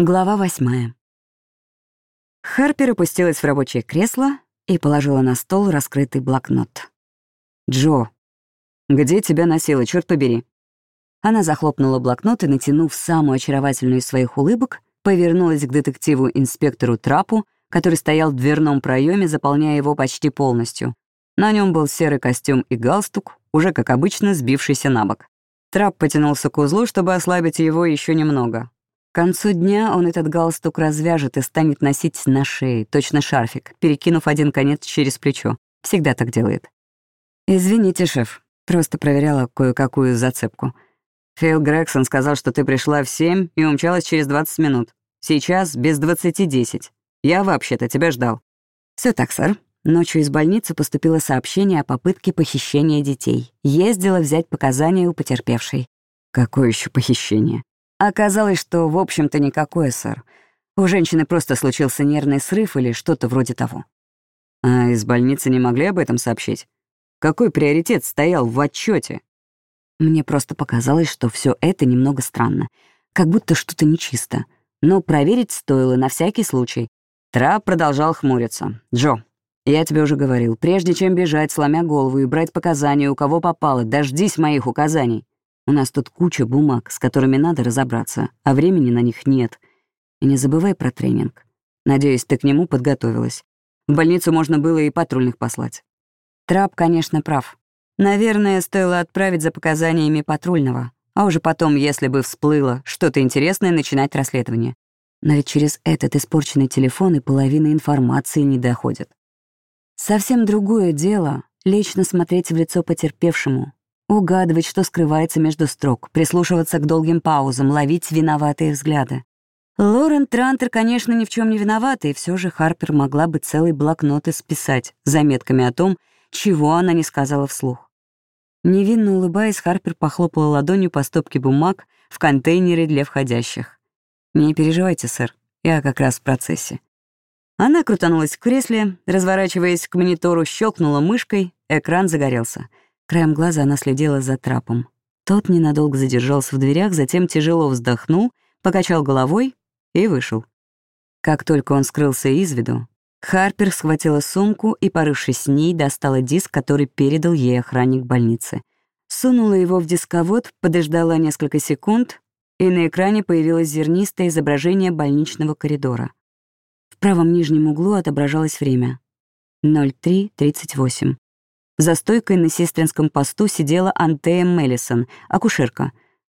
Глава восьмая. Харпер опустилась в рабочее кресло и положила на стол раскрытый блокнот. «Джо, где тебя носило, черт побери?» Она захлопнула блокнот и, натянув самую очаровательную из своих улыбок, повернулась к детективу-инспектору Трапу, который стоял в дверном проеме, заполняя его почти полностью. На нем был серый костюм и галстук, уже, как обычно, сбившийся на бок. Трап потянулся к узлу, чтобы ослабить его еще немного. Концу дня он этот галстук развяжет и станет носить на шее, точно шарфик, перекинув один конец через плечо. Всегда так делает. «Извините, шеф, просто проверяла кое-какую зацепку. Фейл Грегсон сказал, что ты пришла в семь и умчалась через 20 минут. Сейчас без двадцати десять. Я вообще-то тебя ждал». Все так, сэр. Ночью из больницы поступило сообщение о попытке похищения детей. Ездила взять показания у потерпевшей. Какое еще похищение? Оказалось, что, в общем-то, никакое, сэр. У женщины просто случился нервный срыв или что-то вроде того. А из больницы не могли об этом сообщить? Какой приоритет стоял в отчете? Мне просто показалось, что все это немного странно. Как будто что-то нечисто. Но проверить стоило на всякий случай. Трап продолжал хмуриться. «Джо, я тебе уже говорил, прежде чем бежать, сломя голову и брать показания, у кого попало, дождись моих указаний. У нас тут куча бумаг, с которыми надо разобраться, а времени на них нет. И не забывай про тренинг. Надеюсь, ты к нему подготовилась. В больницу можно было и патрульных послать. Трап, конечно, прав. Наверное, стоило отправить за показаниями патрульного, а уже потом, если бы всплыло что-то интересное, начинать расследование. Но ведь через этот испорченный телефон и половина информации не доходит. Совсем другое дело — лично смотреть в лицо потерпевшему, Угадывать, что скрывается между строк, прислушиваться к долгим паузам, ловить виноватые взгляды. Лорен Трантер, конечно, ни в чем не виновата, и все же Харпер могла бы целый блокнот исписать заметками о том, чего она не сказала вслух. Невинно улыбаясь, Харпер похлопала ладонью по стопке бумаг в контейнере для входящих. «Не переживайте, сэр, я как раз в процессе». Она крутанулась в кресле, разворачиваясь к монитору, щелкнула мышкой, экран загорелся — Краем глаза она следила за трапом. Тот ненадолго задержался в дверях, затем тяжело вздохнул, покачал головой и вышел. Как только он скрылся из виду, Харпер схватила сумку и, порывшись с ней, достала диск, который передал ей охранник больницы. Сунула его в дисковод, подождала несколько секунд, и на экране появилось зернистое изображение больничного коридора. В правом нижнем углу отображалось время — 03.38. За стойкой на сестринском посту сидела Антея Меллисон, акушерка,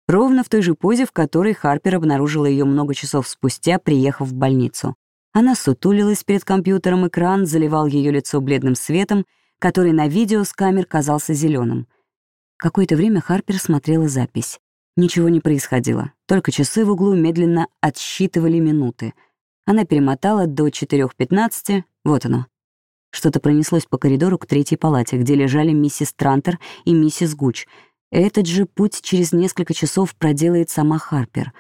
ровно в той же позе, в которой Харпер обнаружила ее много часов спустя, приехав в больницу. Она сутулилась перед компьютером, экран заливал ее лицо бледным светом, который на видео с камер казался зеленым. Какое-то время Харпер смотрела запись. Ничего не происходило, только часы в углу медленно отсчитывали минуты. Она перемотала до 4.15, вот оно, что-то пронеслось по коридору к третьей палате, где лежали миссис Трантер и миссис Гуч. Этот же путь через несколько часов проделает сама Харпер.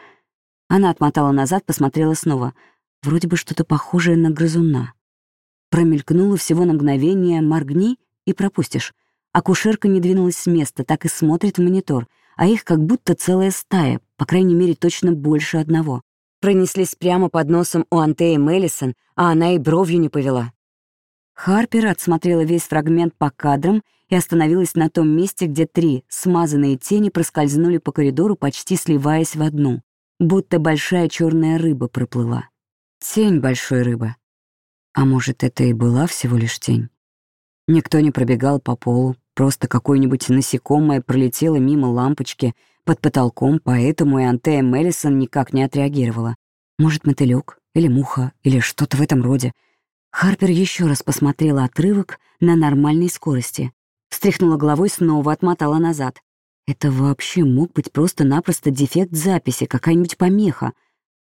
Она отмотала назад, посмотрела снова. Вроде бы что-то похожее на грызуна. Промелькнуло всего на мгновение, моргни и пропустишь. Акушерка не двинулась с места, так и смотрит в монитор, а их как будто целая стая, по крайней мере, точно больше одного. Пронеслись прямо под носом у Антеи Меллисон, а она и бровью не повела. Харпер отсмотрела весь фрагмент по кадрам и остановилась на том месте, где три смазанные тени проскользнули по коридору, почти сливаясь в одну, будто большая черная рыба проплыла. Тень большой рыбы. А может, это и была всего лишь тень? Никто не пробегал по полу, просто какое-нибудь насекомое пролетело мимо лампочки под потолком, поэтому и Антея Меллисон никак не отреагировала. Может, мотылёк или муха или что-то в этом роде — Харпер еще раз посмотрела отрывок на нормальной скорости. Встряхнула головой, снова отмотала назад. Это вообще мог быть просто-напросто дефект записи, какая-нибудь помеха.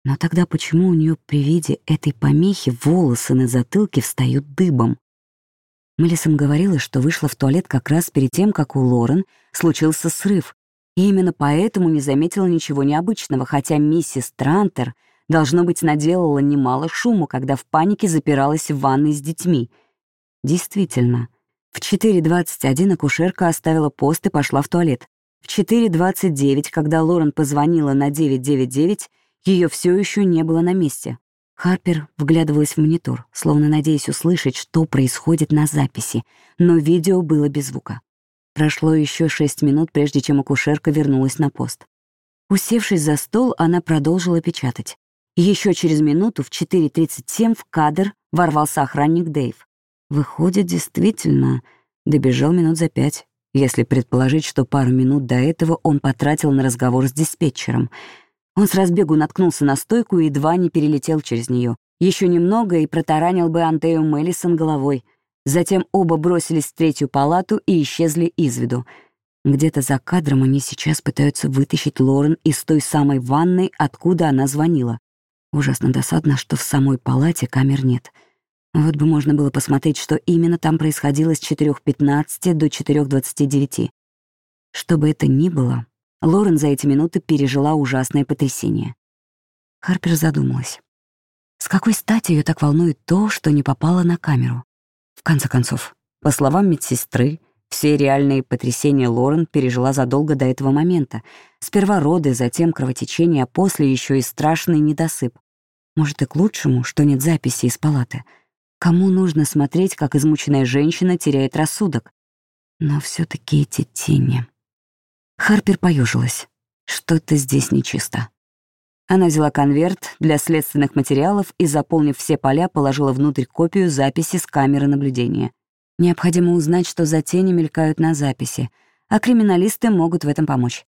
Но тогда почему у нее при виде этой помехи волосы на затылке встают дыбом? Мелисон говорила, что вышла в туалет как раз перед тем, как у Лорен случился срыв, и именно поэтому не заметила ничего необычного, хотя миссис Трантер — Должно быть, наделала немало шуму, когда в панике запиралась в ванной с детьми. Действительно, в 4.21 акушерка оставила пост и пошла в туалет. В 4.29, когда Лорен позвонила на 999, Ее все еще не было на месте. Харпер вглядывалась в монитор, словно надеясь услышать, что происходит на записи, но видео было без звука. Прошло еще шесть минут, прежде чем акушерка вернулась на пост. Усевшись за стол, она продолжила печатать. Еще через минуту в 4.37 в кадр ворвался охранник Дэйв. Выходит, действительно, добежал минут за пять, если предположить, что пару минут до этого он потратил на разговор с диспетчером. Он с разбегу наткнулся на стойку и едва не перелетел через нее. Еще немного и протаранил бы Антею Меллисон головой. Затем оба бросились в третью палату и исчезли из виду. Где-то за кадром они сейчас пытаются вытащить Лорен из той самой ванной, откуда она звонила. Ужасно досадно, что в самой палате камер нет. Вот бы можно было посмотреть, что именно там происходило с 4.15 до 4.29. Что бы это ни было, Лорен за эти минуты пережила ужасное потрясение. Харпер задумалась. С какой стати ее так волнует то, что не попало на камеру? В конце концов, по словам медсестры, все реальные потрясения Лорен пережила задолго до этого момента. Сперва роды, затем кровотечение, а после еще и страшный недосып. Может, и к лучшему, что нет записи из палаты. Кому нужно смотреть, как измученная женщина теряет рассудок? Но все таки эти тени... Харпер поежилась. Что-то здесь нечисто. Она взяла конверт для следственных материалов и, заполнив все поля, положила внутрь копию записи с камеры наблюдения. Необходимо узнать, что за тени мелькают на записи, а криминалисты могут в этом помочь.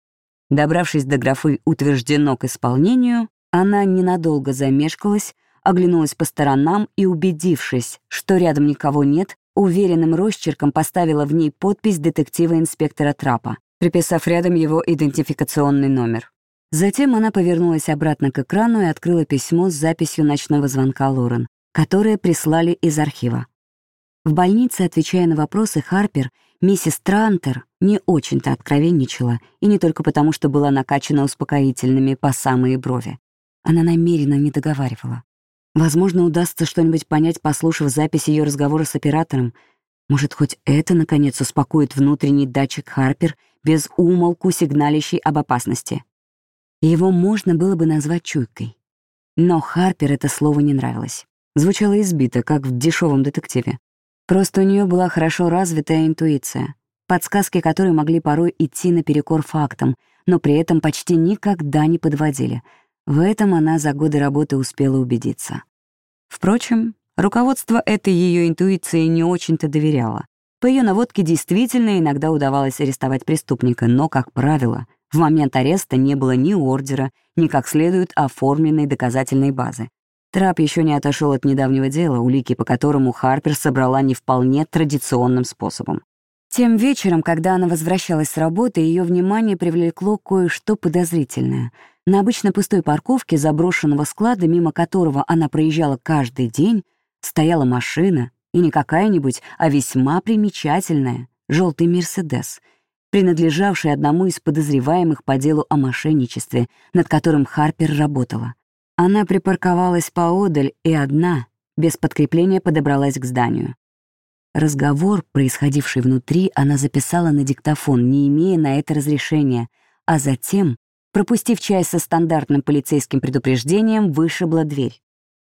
Добравшись до графы «Утверждено к исполнению», она ненадолго замешкалась, оглянулась по сторонам и, убедившись, что рядом никого нет, уверенным росчерком поставила в ней подпись детектива-инспектора Трапа, приписав рядом его идентификационный номер. Затем она повернулась обратно к экрану и открыла письмо с записью ночного звонка Лорен, которое прислали из архива. В больнице, отвечая на вопросы Харпер, миссис Трантер не очень-то откровенничала, и не только потому, что была накачана успокоительными по самые брови. Она намеренно не договаривала. Возможно, удастся что-нибудь понять, послушав запись ее разговора с оператором. Может, хоть это, наконец, успокоит внутренний датчик Харпер без умолку сигналящий об опасности. Его можно было бы назвать чуйкой. Но Харпер это слово не нравилось. Звучало избито, как в дешевом детективе. Просто у нее была хорошо развитая интуиция, подсказки которой могли порой идти наперекор фактам, но при этом почти никогда не подводили — в этом она за годы работы успела убедиться. Впрочем, руководство этой ее интуиции не очень-то доверяло. По ее наводке действительно иногда удавалось арестовать преступника, но, как правило, в момент ареста не было ни ордера, ни как следует оформленной доказательной базы. Трап еще не отошел от недавнего дела, улики по которому Харпер собрала не вполне традиционным способом. Тем вечером, когда она возвращалась с работы, ее внимание привлекло кое-что подозрительное — на обычно пустой парковке заброшенного склада, мимо которого она проезжала каждый день, стояла машина, и не какая-нибудь, а весьма примечательная, желтый «Мерседес», принадлежавший одному из подозреваемых по делу о мошенничестве, над которым Харпер работала. Она припарковалась поодаль и одна, без подкрепления, подобралась к зданию. Разговор, происходивший внутри, она записала на диктофон, не имея на это разрешения, а затем пропустив часть со стандартным полицейским предупреждением, вышибла дверь.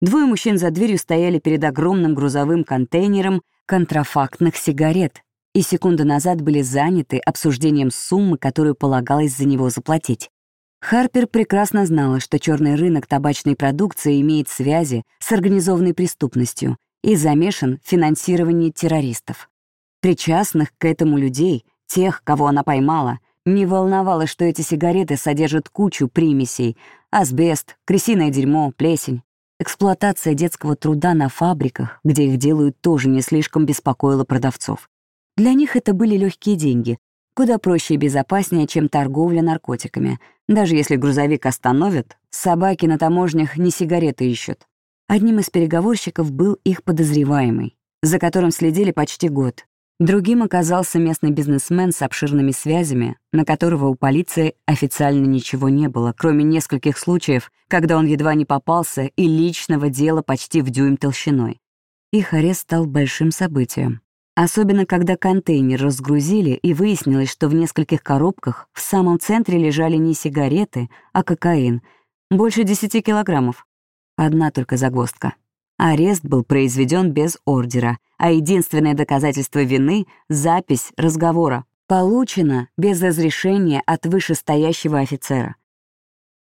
Двое мужчин за дверью стояли перед огромным грузовым контейнером контрафактных сигарет и секунду назад были заняты обсуждением суммы, которую полагалось за него заплатить. Харпер прекрасно знала, что черный рынок табачной продукции имеет связи с организованной преступностью и замешан в финансировании террористов. Причастных к этому людей, тех, кого она поймала, не волновало, что эти сигареты содержат кучу примесей — асбест, крысиное дерьмо, плесень. Эксплуатация детского труда на фабриках, где их делают, тоже не слишком беспокоила продавцов. Для них это были легкие деньги, куда проще и безопаснее, чем торговля наркотиками. Даже если грузовик остановят, собаки на таможнях не сигареты ищут. Одним из переговорщиков был их подозреваемый, за которым следили почти год. Другим оказался местный бизнесмен с обширными связями, на которого у полиции официально ничего не было, кроме нескольких случаев, когда он едва не попался и личного дела почти в дюйм толщиной. Их арест стал большим событием. Особенно, когда контейнер разгрузили, и выяснилось, что в нескольких коробках в самом центре лежали не сигареты, а кокаин. Больше 10 килограммов. Одна только загвоздка. Арест был произведен без ордера, а единственное доказательство вины — запись разговора, получена без разрешения от вышестоящего офицера.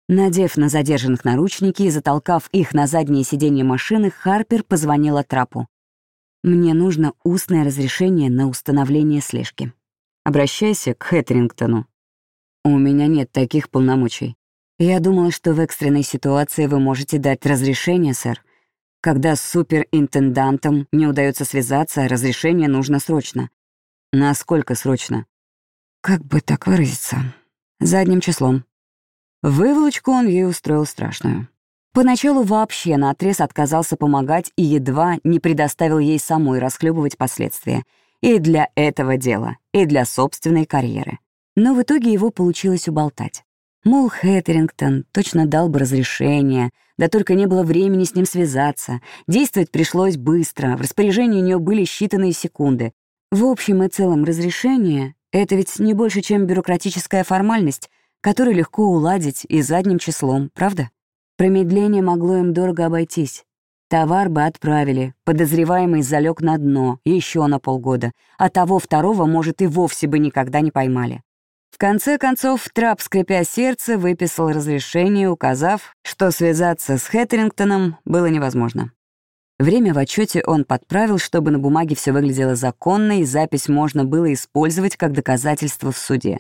Надев на задержанных наручники и затолкав их на заднее сиденье машины, Харпер позвонила Трапу. «Мне нужно устное разрешение на установление слежки. Обращайся к Хэттерингтону. У меня нет таких полномочий. Я думала, что в экстренной ситуации вы можете дать разрешение, сэр. Когда с суперинтендантом не удается связаться, разрешение нужно срочно. Насколько срочно? Как бы так выразиться? Задним числом. Выволочку он ей устроил страшную. Поначалу вообще наотрез отказался помогать и едва не предоставил ей самой расхлебывать последствия. И для этого дела, и для собственной карьеры. Но в итоге его получилось уболтать. Мол, Хэттерингтон точно дал бы разрешение, да только не было времени с ним связаться. Действовать пришлось быстро, в распоряжении у нее были считанные секунды. В общем и целом разрешение — это ведь не больше, чем бюрократическая формальность, которую легко уладить и задним числом, правда? Промедление могло им дорого обойтись. Товар бы отправили, подозреваемый залег на дно еще на полгода, а того второго, может, и вовсе бы никогда не поймали. В конце концов, Трап, скрипя сердце, выписал разрешение, указав, что связаться с Хэттерингтоном было невозможно. Время в отчете он подправил, чтобы на бумаге все выглядело законно, и запись можно было использовать как доказательство в суде.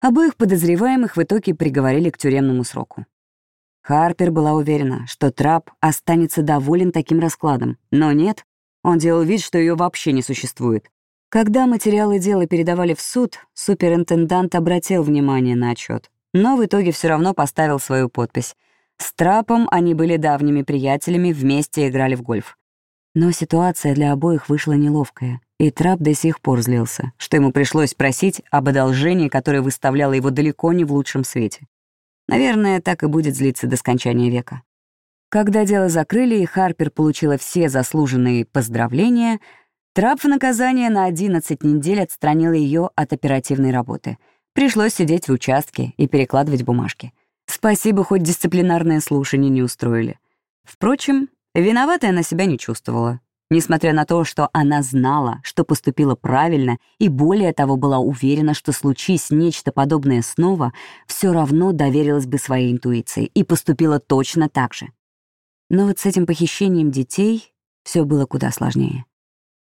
Обоих подозреваемых в итоге приговорили к тюремному сроку. Харпер была уверена, что Трап останется доволен таким раскладом, но нет, он делал вид, что ее вообще не существует. Когда материалы дела передавали в суд, суперинтендант обратил внимание на отчет, но в итоге все равно поставил свою подпись. С Трапом они были давними приятелями, вместе играли в гольф. Но ситуация для обоих вышла неловкая, и Трап до сих пор злился, что ему пришлось просить об одолжении, которое выставляло его далеко не в лучшем свете. Наверное, так и будет злиться до скончания века. Когда дело закрыли и Харпер получила все заслуженные поздравления — Трап в наказание на 11 недель отстранил ее от оперативной работы. Пришлось сидеть в участке и перекладывать бумажки. Спасибо, хоть дисциплинарное слушание не устроили. Впрочем, виноватой она себя не чувствовала. Несмотря на то, что она знала, что поступила правильно, и более того была уверена, что случись нечто подобное снова, все равно доверилась бы своей интуиции и поступила точно так же. Но вот с этим похищением детей все было куда сложнее.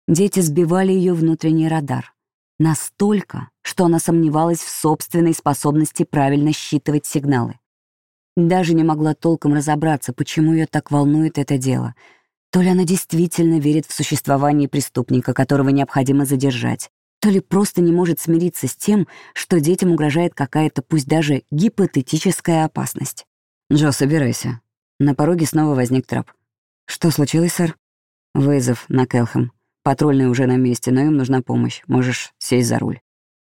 Дети сбивали ее внутренний радар. Настолько, что она сомневалась в собственной способности правильно считывать сигналы. Даже не могла толком разобраться, почему ее так волнует это дело. То ли она действительно верит в существование преступника, которого необходимо задержать, то ли просто не может смириться с тем, что детям угрожает какая-то, пусть даже гипотетическая опасность. «Джо, собирайся». На пороге снова возник трап. «Что случилось, сэр?» «Вызов на Келхэм. Патрульные уже на месте, но им нужна помощь. Можешь сесть за руль».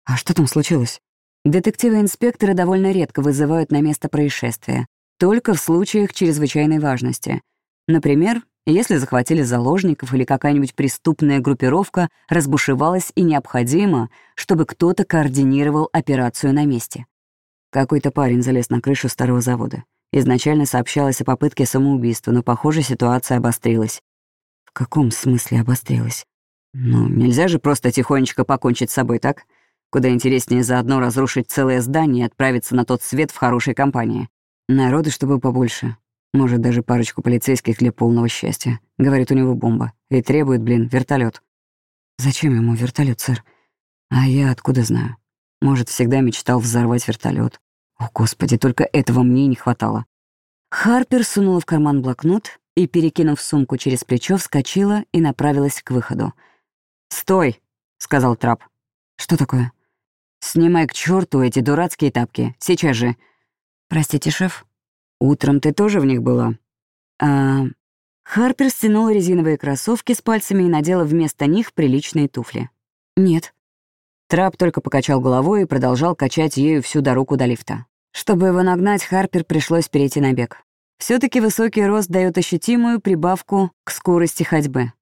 «А что там случилось?» Детективы-инспекторы довольно редко вызывают на место происшествия, только в случаях чрезвычайной важности. Например, если захватили заложников или какая-нибудь преступная группировка разбушевалась и необходимо, чтобы кто-то координировал операцию на месте. Какой-то парень залез на крышу старого завода. Изначально сообщалось о попытке самоубийства, но, похоже, ситуация обострилась. В каком смысле обострилась? Ну, нельзя же просто тихонечко покончить с собой, так? Куда интереснее заодно разрушить целое здание и отправиться на тот свет в хорошей компании. Народу, чтобы побольше. Может, даже парочку полицейских для полного счастья. Говорит, у него бомба. И требует, блин, вертолет. Зачем ему вертолет, сэр? А я откуда знаю? Может, всегда мечтал взорвать вертолет. О, Господи, только этого мне не хватало. Харпер сунула в карман блокнот и, перекинув сумку через плечо, вскочила и направилась к выходу. «Стой!» — сказал Трап. «Что такое?» «Снимай к черту эти дурацкие тапки. Сейчас же». «Простите, шеф». «Утром ты тоже в них была?» «А...» Харпер стянула резиновые кроссовки с пальцами и надела вместо них приличные туфли. «Нет». Трап только покачал головой и продолжал качать ею всю дорогу до лифта. Чтобы его нагнать, Харпер пришлось перейти на бег все таки высокий рост дает ощутимую прибавку к скорости ходьбы.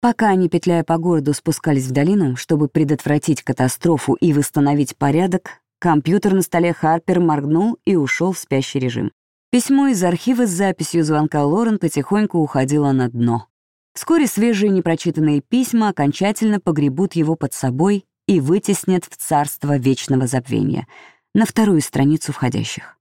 Пока они, петляя по городу, спускались в долину, чтобы предотвратить катастрофу и восстановить порядок, компьютер на столе Харпер моргнул и ушел в спящий режим. Письмо из архива с записью звонка Лорен потихоньку уходило на дно. Вскоре свежие непрочитанные письма окончательно погребут его под собой и вытеснят в царство вечного забвения, на вторую страницу входящих.